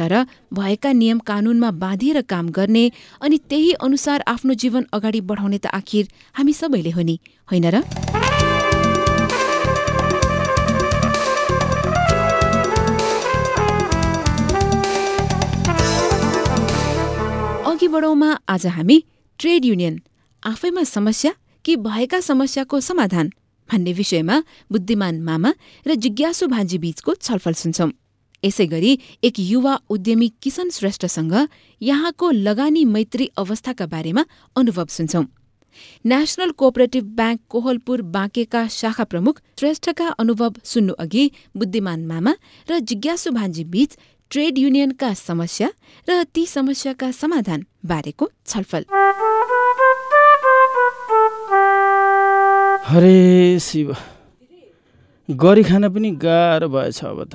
तर भएका नियम कानूनमा बाँधिएर काम गर्ने अनि त्यही अनुसार आफ्नो जीवन अगाडि बढाउने त आखिर हामी सबैले हो नि होइन र? अघि बढौँमा आज हामी ट्रेड युनियन आफैमा समस्या कि भएका समस्याको समाधान भन्ने विषयमा बुद्धिमान मामा र जिज्ञासु बीचको छलफल सुन्छौं। यसै गरी एक युवा उद्यमी किशन श्रेष्ठसँग यहाँको लगानी मैत्री अवस्थाका बारेमा अनुभव सुन्छौं। नेशनल कोअपरेटिभ ब्याङ्क कोहलपुर बाँकेका शाखा प्रमुख श्रेष्ठका अनुभव सुन्नु अघि बुद्धिमान मामा र जिज्ञासु भान्जी बीच ट्रेड युनियनका समस्या र ती समस्याका समाधान बारेको छलफल। हरे शिव गरी खान पनि गाह्रो भएछ अब त।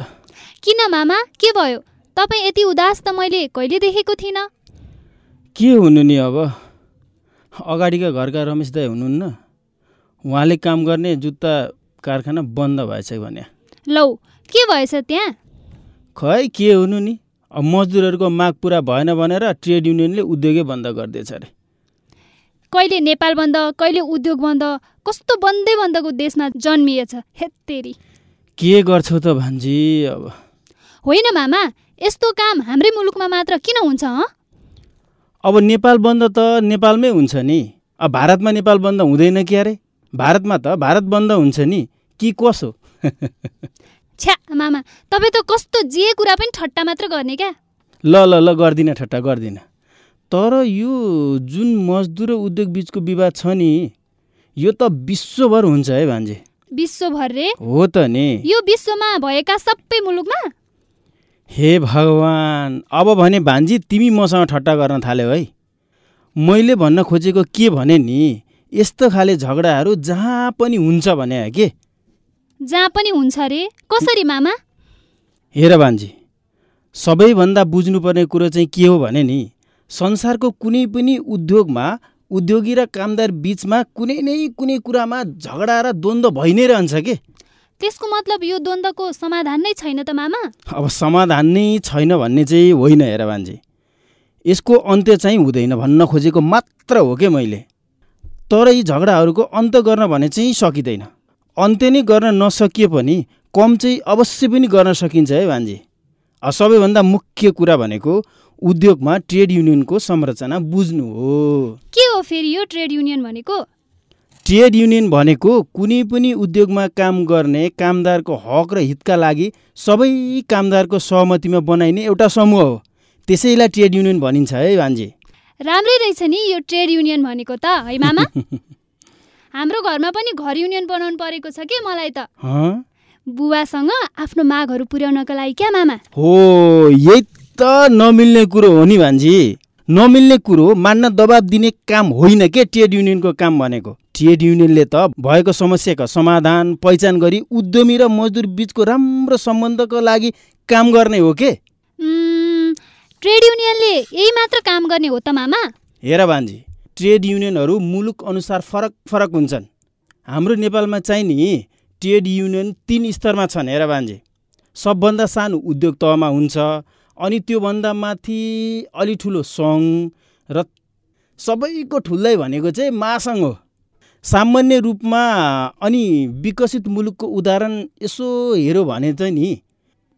किन मामा? के भयो? तपाईँ यति उदास त मैले कहिले देखेको थिइनँ। के हुनु नि अब? अगाडिका घरका रमेश दाई हुनुहुन्न। उहाँले काम गर्ने जुत्ता कारखाना बन्द भएछ भने। लौ के भएछ त्यहाँ? खै के हुनु नि? अब मजदुरहरूको माग पुरा भएन भनेर ट्रेड युनियनले उद्योगै बन्द गरिदिएछ अरे। कहिले नेपाल बन्द कहिले उद्योग बन्द कस्तो बन्दै बन्दको देशमा जन्मिएछ हेत्तेरी। के गर्छौ त भान्जी अब? होइन मामा यस्तो काम हाम्रै मुलुकमा मात्र किन हुन्छ हँ अब नेपाल बन्द त नेपालमै हुन्छ नि। अब भारतमा नेपाल बन्द हुँदैन कि अरे भारतमा त भारत बन्द हुन्छ नि। कि कसो? छ्या मामा तपाईँ त कस्तो जे कुरा पनि ठट्टा मात्र गर्ने क्या। ल ल ल गर्दिनँ ठट्टा गर्दिनँ। तर यो जुन मजदुर र उद्योग बिचको विवाद छ नि यो त विश्वभर हुन्छ है भान्जे। विश्वभर रे हो त नि। यो विश्वमा भएका सबै मुलुकमा? हे भगवान् अब भने भान्जी तिमी मसँग ठट्टा गर्न थाल्यौ है। मैले भन्न खोजेको के भने नि यस्तो खाले झगडाहरू जहाँ पनि हुन्छ भने के? जहाँ पनि हुन्छ रे। कसरी मामा? हेर भान्जी सबैभन्दा बुझ्नुपर्ने कुरो चाहिँ के हो भने नि संसारको कुनै पनि उद्योगमा उद्योगी र कामदार बिचमा कुनै न कुनै कुरामा झगडा र द्वन्द्व भइ नै रहन्छ के? त्यसको मतलब यो द्वन्द्वको समाधान नै छैन त मामा? अब समाधान नै छैन भन्ने चाहिँ होइन हेर भान्जी यसको अन्त्य चाहिँ हुँदैन भन्न खोजेको मात्र हो के मैले। तर यी झगडाहरूको अन्त्य गर्न भने चाहिँ सकिँदैन। अन्त्य नै गर्न नसकिए पनि कम चाहिँ अवश्य पनि गर्न सकिन्छ है भान्जी। सबैभन्दा मुख्य कुरा भनेको उद्योगमा ट्रेड युनियनको संरचना बुझ्नु हो। के हो फेरि यो ट्रेड युनियन भनेको? ट्रेड युनियन भनेको कुनै पनि उद्योगमा काम गर्ने कामदारको हक र हितका लागि सबै कामदारको सहमतिमा बनाइने एउटा समूह हो। त्यसैलाई ट्रेड युनियन भनिन्छ है भान्जी। राम्रै रहेछ नि यो ट्रेड युनियन भनेको त है मामा? हाम्रो घरमा पनि घर युनियन बनाउनु परेको छ के मलाई त? बुवासँग आफ्नो मागहरू पुर्याउनको लागि क्या मामा? हो यही त नमिल्ने कुरो हो नि भान्जी। नमिल्ने कुरो मान्न दबाब दिने काम होइन के ट्रेड युनियनको काम भनेको? ट्रेड युनियनले त भएको समस्याको समाधान पहिचान गरी उद्यमी र मजदुर बिचको राम्रो सम्बन्धको लागि काम गर्ने हो के? ट्रेड युनियनले यही मात्र काम गर्ने हो त मामा? हेर भान्जी ट्रेड युनियनहरू मुलुक अनुसार फरक फरक हुन्छन्। हाम्रो नेपालमा चाहिँ नि ट्रेड युनियन तिन स्तरमा छन् हेर भान्जी। सबभन्दा सानो उद्योग तहमा हुन्छ अनि त्योभन्दा माथि अलि ठुलो सङ्घ र सबैको ठुलै भनेको चाहिँ महासङ्घ हो। सामान्य रूपमा अनि विकसित मुलुकको उदाहरण यसो हेऱ्यो भने चाहिँ नि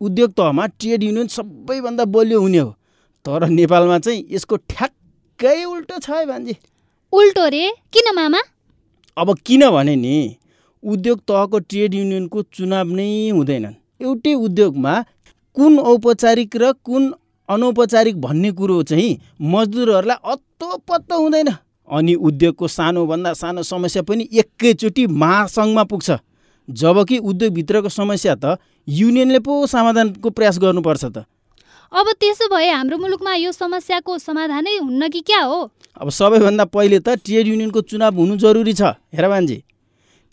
उद्योग तहमा ट्रेड युनियन सबैभन्दा बलियो हुने हो। तर नेपालमा चाहिँ यसको ठ्याक्कै उल्टो छ है भान्जी। उल्टो रे? किन मामा? अब किन भने नि उद्योग तहको ट्रेड युनियनको चुनाव नै हुँदैनन्। एउटै उद्योगमा कुन औपचारिक र कुन अनौपचारिक भन्ने कुरो चाहिँ मजदुरहरूलाई अत्तो पत्तो हुँदैन। अनि उद्योगको सानोभन्दा सानो समस्या पनि एकैचोटि महासङ्घमा पुग्छ। जबकि उद्योगभित्रको समस्या त युनियनले पो समाधानको प्रयास गर्नुपर्छ त। अब त्यसो भए हाम्रो मुलुकमा यो समस्याको समाधानै हुन्न कि क्या हो? अब सबैभन्दा पहिले त ट्रेड युनियनको चुनाव हुनु जरुरी छ हेर बान्जी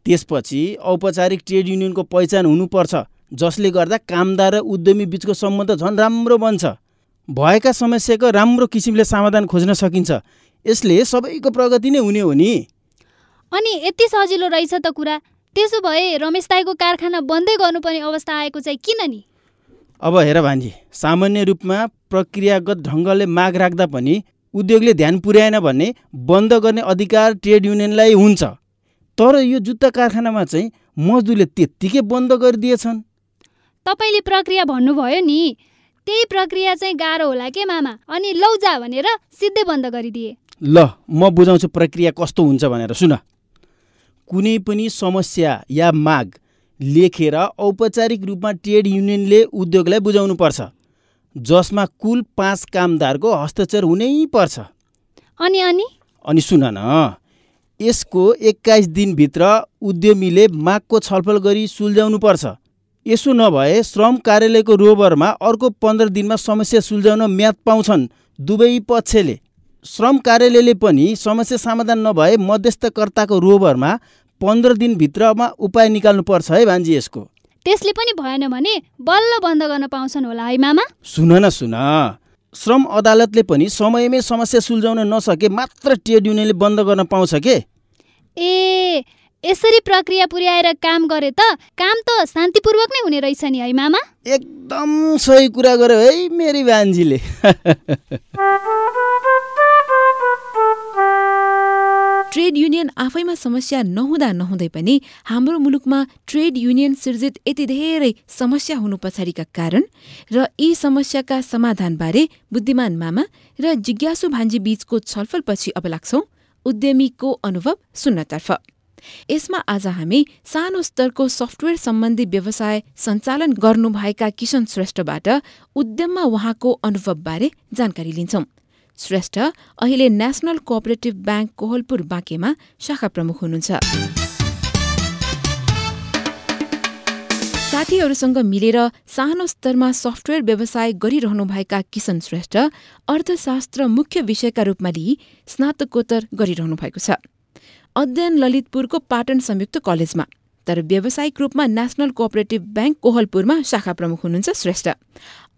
त्यसपछि औपचारिक ट्रेड युनियनको पहिचान हुनुपर्छ। जसले गर्दा कामदार र उद्यमी बिचको सम्बन्ध झन् राम्रो बन्छ। भएका समस्याको राम्रो किसिमले समाधान खोज्न सकिन्छ। यसले सबैको प्रगति नै हुने हो नि। अनि यति सजिलो रहेछ त कुरा। त्यसो भए रमेश दाईको कारखाना बन्दै गर्नुपर्ने अवस्था आएको चाहिँ किन नि? अब हेर भान्जी सामान्य रूपमा प्रक्रियागत ढङ्गले माग राख्दा पनि उद्योगले ध्यान पुर्याएन भने बन्द गर्ने अधिकार ट्रेड युनियनलाई हुन्छ। तर यो जुत्ता कारखानामा चाहिँ मजदुरले त्यत्तिकै बन्द गरिदिएछन्। तपाईँले प्रक्रिया भन्नुभयो नि। त्यही प्रक्रिया चाहिँ गाह्रो होला के मामा? अनि लौजा भनेर सिधै बन्द गरिदिए। ल म बुझाउँछु प्रक्रिया कस्तो हुन्छ भनेर। सुन। कुनै पनि समस्या या माग लेखेर औपचारिक रूपमा ट्रेड युनियनले उद्योगलाई बुझाउनु पर्छ जसमा कुल पाँच कामदारको हस्ताक्षर हुनै पर्छ। अनि अनि? अनि सुन न। यसको एक्काइस दिनभित्र उद्यमीले मागको छलफल गरी सुल्झाउनुपर्छ। यसो नभए श्रम कार्यालयको रोबरमा अर्को पन्ध्र दिनमा समस्या सुल्झाउन म्याद पाउँछन् दुवै पक्षले। श्रम कार्यालयले पनि समस्या समाधान नभए मध्यस्थकर्ताको रोबरमा पन्ध्र दिनभित्रमा उपाय निकाल्नुपर्छ है भान्जी यसको। त्यसले पनि भएन भने बल्ल बन्द गर्न पाउँछन् होला है मामा? सुन न सुन। श्रम अदालतले पनि समयमै समस्या सुल्झाउन नसके मात्र ट्रेड युनियनले बन्द गर्न पाउँछ के? ए यसरी प्रक्रिया पुर्याएर काम गरे त काम त शान्तिपूर्वक नै हुने रहेछ नि है मामा? एकदम सही कुरा गर्यो है मेरी भान्जीले। ट्रेड युनियन आफैमा समस्या नहुँदा नहुँदै पनि हाम्रो मुलुकमा ट्रेड युनियन सिर्जित यति धेरै समस्या हुनु पछाडिका कारण र यी समस्याका समाधानबारे बुद्धिमान मामा र जिज्ञासु भान्जी बीचको छलफलपछि अब लाग्छौ उद्यमीको अनुभव सुन्नतर्फ। यसमा आज हामी सानो स्तरको सफ्टवेयर सम्बन्धी व्यवसाय सञ्चालन गर्नुभएका किशन श्रेष्ठबाट उद्यममा उहाँको अनुभवबारे जानकारी लिन्छौं। श्रेष्ठ अहिले नेसनल कोअपरेटिभ ब्याङ्क कोहलपुर बाँकेमा शाखा प्रमुख हुनुहुन्छ। साथीहरूसँग मिलेर सानो स्तरमा सफ्टवेयर व्यवसाय गरिरहनुभएका किशन श्रेष्ठ अर्थशास्त्र मुख्य विषयका रूपमा लिई स्नातकोत्तर गरिरहनु भएको छ। अध्ययन ललितपुरको पाटन संयुक्त कलेजमा तर व्यावसायिक रूपमा नेसनल कोअपरेटिभ ब्याङ्क कोहलपुरमा शाखा प्रमुख हुनुहुन्छ श्रेष्ठ।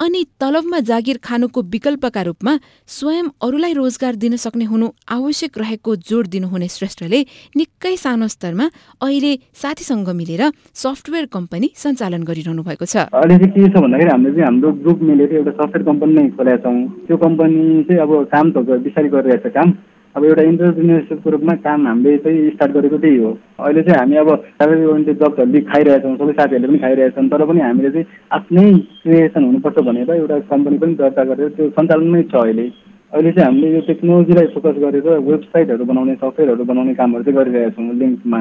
अनि तलबमा जागिर खानुको विकल्पका रूपमा स्वयं अरूलाई रोजगार दिन सक्ने हुनु आवश्यक रहेको जोड दिनुहुने श्रेष्ठले निकै सानो स्तरमा अहिले साथीसँग मिलेर सफ्टवेयर कम्पनी सञ्चालन गरिरहनु भएको छ। अहिले के छ भन्दाखेरि हामीले चाहिँ हाम्रो ग्रुप मिलेर एउटा सफ्टवेयर कम्पनी नै त्यो कम्पनी चाहिँ अब काम त गरिरहेको छ काम। अब एउटा इन्टरप्रिनेरसिपको रूपमा काम हामीले चाहिँ स्टार्ट गरेको त्यही हो। अहिले चाहिँ हामी अब ओरिएन्टेड जब्सहरूले खाइरहेछौँ सबै साथीहरूले पनि खाइरहेछन् तर पनि हामीले चाहिँ आफ्नै क्रिएसन हुनुपर्छ भनेर एउटा कम्पनी पनि दर्ता गरेर त्यो सञ्चालनमै छ अहिले। अहिले चाहिँ हामीले यो टेक्नोलोजीलाई फोकस गरेर वेबसाइटहरू बनाउने सफ्टवेयरहरू बनाउने कामहरू चाहिँ गरिरहेका छौँ लिङ्कमा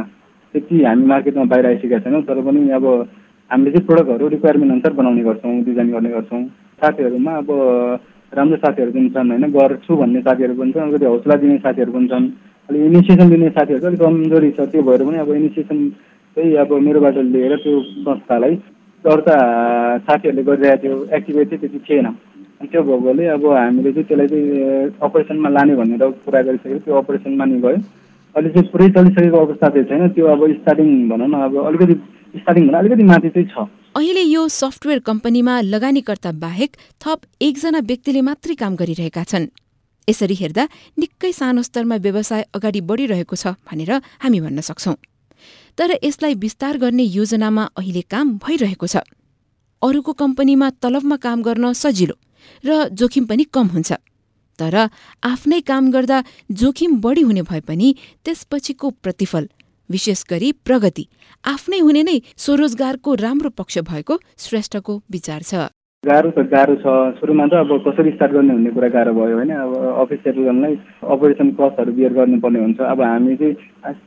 त्यति हामी मार्केटमा बाहिर आइसकेका छैनौँ तर पनि अब हामीले चाहिँ प्रोडक्टहरू रिक्वायरमेन्ट अनुसार बनाउने गर्छौँ डिजाइन गर्ने गर्छौँ। साथीहरूमा अब राम्रो साथीहरू पनि छन् होइन? गर्छु भन्ने साथीहरू पनि छन् अलिकति हौसला दिने साथीहरू पनि छन्। अलिक इनिसिएसन दिने साथीहरू चाहिँ अलिक कमजोरी छ त्यो भएर पनि अब इनिसिएसन चाहिँ अब मेरोबाट लिएर त्यो संस्थालाई दर्ता साथीहरूले गरिरहेको थियो एक्टिभेट चाहिँ त्यति थिएन। अनि त्यो भएकोले अब हामीले चाहिँ त्यसलाई चाहिँ अपरेसनमा लाने भनेर कुरा गरिसकेको त्यो अपरेसनमा नि गयो। अहिले चाहिँ पुरै चलिसकेको अवस्था चाहिँ छैन त्यो अब स्टार्टिङ भनौँ न अब अलिकति स्टार्टिङ भन्दा अलिकति माथि चाहिँ छ। अहिले यो सफ्टवेयर कम्पनीमा लगानीकर्ता बाहेक थप एकजना व्यक्तिले मात्रै काम गरिरहेका छन्। यसरी हेर्दा निकै सानो स्तरमा व्यवसाय अगाडि बढिरहेको छ भनेर हामी भन्न सक्छौं। तर यसलाई विस्तार गर्ने योजनामा अहिले काम भइरहेको छ। अरूको कम्पनीमा तलबमा काम गर्न सजिलो र जोखिम पनि कम हुन्छ। तर आफ्नै काम गर्दा जोखिम बढी हुने भए पनि त्यसपछिको प्रतिफल विशेष गरी प्रगति आफ्नै हुने नै स्वरोजगारको राम्रो पक्ष भएको श्रेष्ठको विचार छ। गाह्रो त गाह्रो छ। सुरुमा त अब कसरी स्टार्ट गर्ने भन्ने कुरा गाह्रो भयो होइन। अब अफिसहरूलाई अपरेसन कस्टहरू बियर गर्नुपर्ने हुन्छ। अब हामी चाहिँ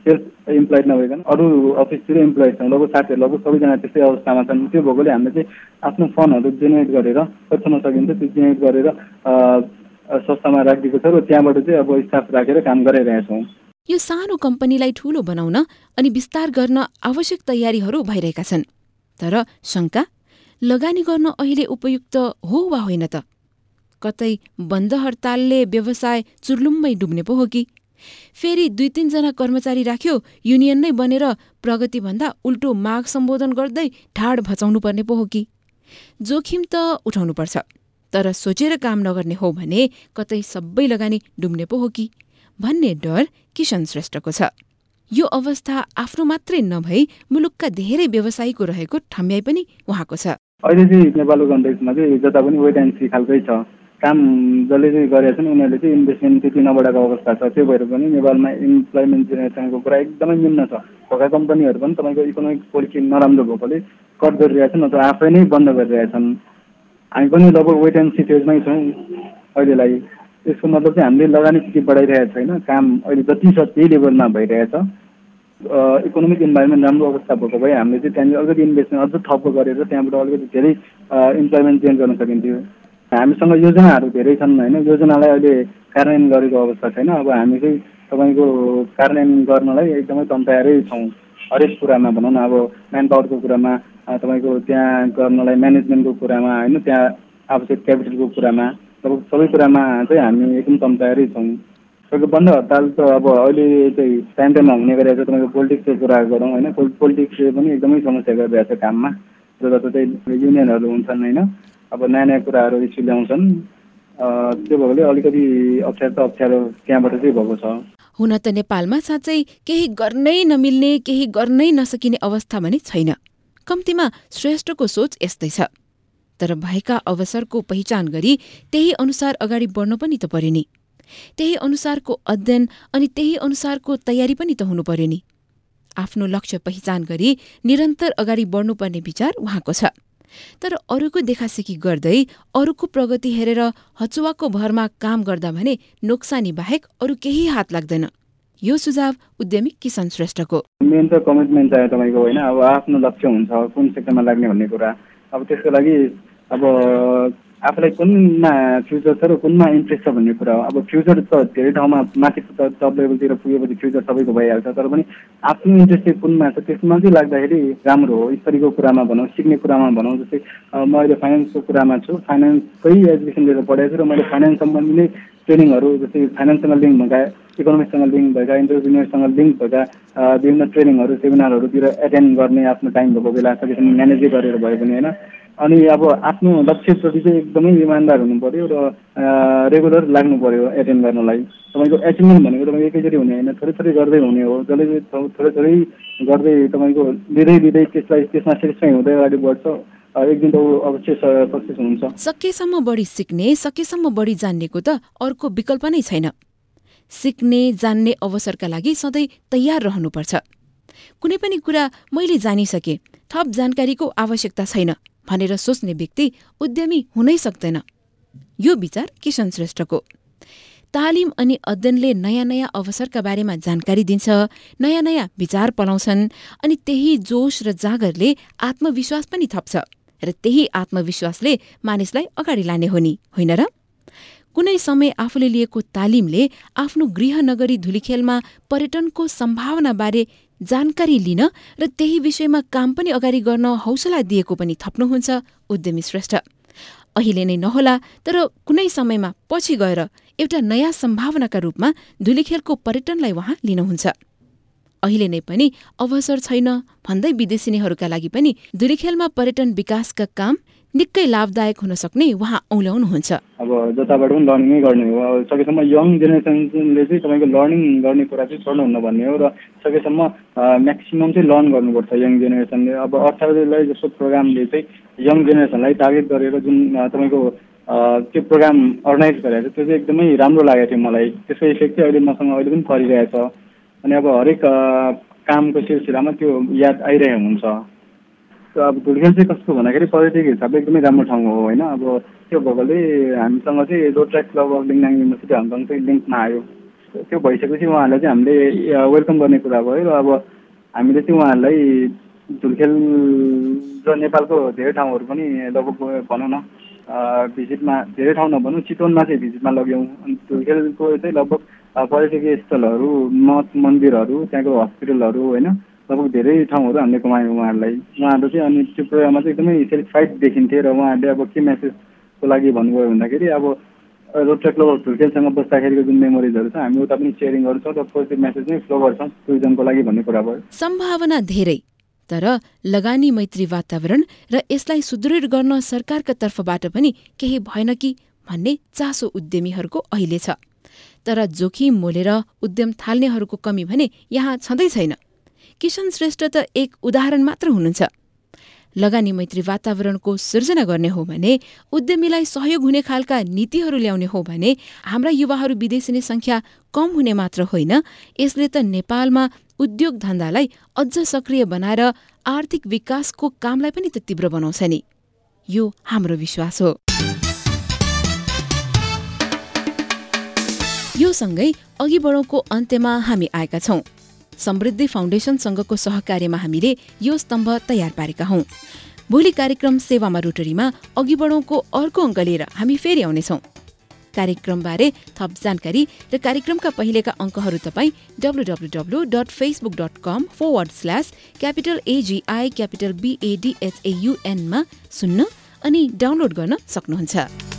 सेल्फ इम्प्लोइड नभइकन अरू अफिसतिर इम्प्लोइड छौँ। लगभग साथीहरू लगभग सबैजना त्यस्तै अवस्थामा छन्। त्यो भएकोले हामीले चाहिँ आफ्नो फन्डहरू जेनेरेट गरेर कतिसम्म सकिन्छ। त्यो जेनेरेट गरेर संस्थामा राखिदिएको छ र त्यहाँबाट चाहिँ अब स्टाफ राखेर काम गराइरहेका छौँ। यो सानो कम्पनीलाई ठूलो बनाउन अनि विस्तार गर्न आवश्यक तयारीहरू भइरहेका छन्। तर शङ्का लगानी गर्न अहिले उपयुक्त हो वा होइन त? कतै बन्द हडतालले व्यवसाय चुर्लुम्मै डुब्ने पो हो कि? फेरि दुई तीनजना कर्मचारी राख्यो युनियन नै बनेर प्रगतिभन्दा उल्टो माग सम्बोधन गर्दै ढाड भचाउनु पर्ने पो हो कि? जोखिम त उठाउनुपर्छ तर सोचेर काम नगर्ने हो भने कतै सबै लगानी डुब्ने पो हो कि? भन्ने डर किशन श्रेष्ठको छ। यो अवस्था आफ्नो मात्रै नभई मुलुकका धेरै व्यवसायीको रहेको ठम्याइ पनि उहाँको छ। अहिले चाहिँ नेपालको कन्टेक्समा चाहिँ जता पनि वेट एन्ड सी खालकै छ। काम जसले चाहिँ गरेका छन् उनीहरूले चाहिँ इन्भेस्टमेन्ट त्यति नबढाएको अवस्था छ। त्यो भएर पनि नेपालमा इम्प्लोइमेन्ट जेनेरेसनको कुरा एकदमै निम्न छ। भएका कम्पनीहरू पनि तपाईँको इकोनोमिक पोलिसी नराम्रो भएकोले कट गरिरहेका छन् अथवा आफै नै बन्द गरिरहेका छन्। हामी पनि लगभग वेट एन्ड सी फेजमै छौँ अहिलेलाई। यसको मतलब चाहिँ हामीले लगानी त्यति बढाइरहेको छैन। काम अहिले जति छ त्यही लेभलमा भइरहेछ। इकोनोमिक इन्भाइरोमेन्ट राम्रो अवस्था भएको भए हामीले चाहिँ त्यहाँनिर अलिकति इन्भेस्टमेन्ट अझ थप गरेर त्यहाँबाट अलिकति धेरै इम्प्लोइमेन्ट चेन्ज गर्न सकिन्थ्यो। हामीसँग योजनाहरू धेरै छन् होइन। योजनालाई अहिले कार्यान्वयन गरेको अवस्था छैन। अब हामी चाहिँ तपाईँको कार्यान्वयन गर्नलाई एकदमै तम तयारै छौँ। हरेक कुरामा भनौँ न अब म्यान पावरको कुरामा तपाईँको त्यहाँ गर्नलाई म्यानेजमेन्टको कुरामा होइन त्यहाँ आवश्यक क्यापिटलको कुरामा। सबै कुरामा चाहिँ हामी एकदम तम तयारै छौँ तपाईँको बन्द हडताल त अब अहिले चाहिँ टाइम टाइममा हुने गरेको छ। तपाईँको पोलिटिक्सको कुरा गरौँ होइन? पोलिटिक्सले पनि एकदमै समस्या गरिरहेको छ काममा। जताततै युनियनहरू हुन्छन् होइन? अब नयाँ नयाँ कुराहरू इस्यु ल्याउँछन्। त्यो भएकोले अलिकति अप्ठ्यारो त अप्ठ्यारो त्यहाँबाट चाहिँ भएको छ। हुन त नेपालमा साँच्चै केही गर्नै नमिल्ने केही गर्नै नसकिने अवस्था भने छैन। कम्तीमा श्रेष्ठको सोच यस्तै छ। तर भएका अवसरको पहिचान गरी त्यही अनुसार अगाडि बढ्नु पनि त पर्यो नि। त्यही अनुसारको अध्ययन अनि त्यही अनुसारको तयारी पनि त हुनु पर्यो नि। आफ्नो लक्ष्य पहिचान गरी निरन्तर अगाडि बढ्नुपर्ने विचार उहाँको छ। तर अरूको देखासेखी गर्दै अरूको प्रगति हेरेर हचुवाको भरमा काम गर्दा भने नोक्सानी बाहेक अरू केही हात लाग्दैन। यो सुझाव उद्यमी किसान श्रेष्ठको। मेन त कमिटमेन्ट चाहियो तपाईँको होइन। अब आफ्नो लक्ष्य हुन्छ कुन सेक्टरमा लाग्ने भन्ने कुरा। अब त्यसको लागि अब आफूलाई कुनमा फ्युचर छ र कुनमा इन्ट्रेस्ट छ भन्ने कुरा हो। अब फ्युचर त धेरै ठाउँमा माथि टप लेभलतिर पुगेपछि फ्युचर सबैको भइहाल्छ तर पनि आफ्नो इन्ट्रेस्ट चाहिँ कुनमा छ त्यसमा चाहिँ लाग्दाखेरि राम्रो हो। स्तरीको कुरामा भनौँ सिक्ने कुरामा भनौँ जस्तै म अहिले फाइनेन्सको कुरामा छु। फाइनेन्सकै एजुकेसन लिएर पढाएको छु र मैले फाइनेन्स सम्बन्धी नै ट्रेनिङहरू जस्तै फाइनेन्ससँग लिङ्क भएका इकोनोमिक्ससँग लिङ्क भएका इन्टरप्रिनियरसँग लिङ्क भएका विभिन्न ट्रेनिङहरू सेमिनारहरूतिर एटेन्ड गर्ने आफ्नो टाइम भएको बेला सकेसम्म म्यानेजै गरेर भए पनि होइन। अनि अब आफ्नो लक्ष्यप्रति चाहिँ एकदमै इमान्दार हुनु पऱ्यो र रेगुलर लाग्नु पऱ्यो एटेन्ड गर्नलाई। तपाईँको एचिभमेन्ट भनेको तपाईँ एकैचोटि हुने होइन थोरै थोरै गर्दै हुने हो। जसले थोरै थोरै गर्दै तपाईँको लिँदै लिँदै त्यसलाई त्यसमा सेटिस्फाई हुँदै अगाडि बढ्छ। एक दिन त अवश्य सक्सेस हुन्छ सकेसम्म बढी सिक्ने सकेसम्म बढी जान्नेको त अर्को विकल्प नै छैन। सिक्ने जान्ने अवसरका लागि सधैँ तयार रहनुपर्छ। कुनै पनि कुरा मैले जानिसके थप जानकारीको आवश्यकता छैन भनेर सोच्ने व्यक्ति उद्यमी हुनै सक्दैन। यो विचार किशन श्रेष्ठको। तालिम अनि अध्ययनले नयाँ नयाँ अवसरका बारेमा जानकारी दिन्छ नयाँ नयाँ विचार पलाउँछन् अनि त्यही जोश र जागरले आत्मविश्वास पनि थप्छ। र त्यही आत्मविश्वासले मानिसलाई अगाडि लाने हो नि होइन र? कुनै समय आफूले लिएको तालिमले आफ्नो गृहनगरी धुलीखेलमा पर्यटनको सम्भावनाबारे जानकारी लिन र त्यही विषयमा काम पनि अगाडि गर्न हौसला दिएको पनि थप्नुहुन्छ उद्यमी श्रेष्ठ। अहिले नै नहोला तर कुनै समयमा पछि गएर एउटा नयाँ सम्भावनाका रूपमा धुलीखेलको पर्यटनलाई उहाँ लिनुहुन्छ। अहिले नै पनि अवसर छैन भन्दै विदेशिनीहरूका लागि पनि धुलीखेलमा पर्यटन विकासका काम निकै लाभदायक हुन सक्ने उहाँ औल्याउनुहुन्छ अब जताबाट पनि लर्निङै गर्ने हो। सकेसम्म यङ जेनेरेसनले चाहिँ तपाईँको लर्निङ गर्ने कुरा चाहिँ छोड्नुहुन्न भन्ने हो र सकेसम्म म्याक्सिमम् चाहिँ लर्न गर्नुपर्छ यङ जेनेरेसनले अब अर्थालाई जस्तो प्रोग्रामले चाहिँ यङ जेनेरेसनलाई टार्गेट गरेर जुन तपाईँको त्यो प्रोग्राम अर्गनाइज गरेको छ त्यो चाहिँ एकदमै राम्रो लागेको थियो मलाई। त्यसको इफेक्ट चाहिँ अहिले मसँग अहिले पनि परिरहेछ। अनि अब हरेक कामको सिलसिलामा त्यो याद आइरहेको हुन्छ। अब धुलखेल चाहिँ कस्तो भन्दाखेरि पर्यटक हिसाबले एकदमै राम्रो ठाउँ हो होइन? अब त्यो भएकोले हामीसँग चाहिँ road track club of Lingnan university Hong Kong चाहिँ लिङ्कमा आयो। त्यो भइसकेपछि उहाँहरूलाई चाहिँ हामीले वेलकम गर्ने कुरा भयो र अब हामीले चाहिँ उहाँहरूलाई धुलखेल र नेपालको धेरै ठाउँहरू पनि लगभग भनौँ न भिजिटमा धेरै ठाउँ नभनौँ चितवनमा चाहिँ भिजिटमा लग्यौँ। अनि धुलखेलको चाहिँ लगभग पर्यटकीय स्थलहरू मठ मन्दिरहरू त्यहाँको हस्पिटलहरू होइन? लगभग धेरै ठाउँहरू हामीले कमायौँ उहाँहरूलाई। उहाँहरू चाहिँ अनि त्यो प्रोग्राममा चाहिँ एकदमै सेटिस्फाइड देखिन्थे र उहाँहरूले अब के मेसेजको लागि भन्नुभयो भन्दाखेरि अब रोड क्लब धुर्खेलसँग बस्दाखेरिको जुन मेमोरिजहरू छ हामी उता पनि सेयरिङ गर्छौँ र पोजिटिभ मेसेज नै फ्लो गर्छौँ टुरिज्मको लागि भन्ने कुरा भयो। सम्भावना धेरै तर लगानी मैत्री वातावरण र यसलाई सुदृढ गर्न सरकारका तर्फबाट पनि केही भएन कि भन्ने चासो उद्यमीहरूको अहिले छ। तर जोखिम मोलेर उद्यम थाल्नेहरूको कमी भने यहाँ छँदै छैन। किशन श्रेष्ठ त एक उदाहरण मात्र हुनुहुन्छ। लगानी मैत्री वातावरणको सृजना गर्ने हो भने उद्यमीलाई सहयोग हुने खालका नीतिहरू ल्याउने हो भने हाम्रा युवाहरू विदेशिने संख्या कम हुने मात्र होइन। यसले त नेपालमा उद्योग धन्दालाई अझ सक्रिय बनाएर आर्थिक विकासको कामलाई पनि त तीव्र बनाउँछ नि। यो हाम्रो विश्वास हो। सँगै अघि बढौँको अन्त्यमा हामी आएका छौं। समृद्धि फाउन्डेसनसँगको सहकार्यमा हामीले यो स्तम्भ तयार पारेका हौं। भोलि कार्यक्रम सेवामा रोटरीमा अघि बढौँको अर्को अङ्क लिएर हामी फेरि आउनेछौँ। कार्यक्रमबारे थप जानकारी र कार्यक्रमका पहिलेका अङ्कहरू तपाईँ W dot Facebook dot com forward slash capital AGI capital बिएडिएचएयुएनमा सुन्न अनि डाउनलोड गर्न सक्नुहुन्छ।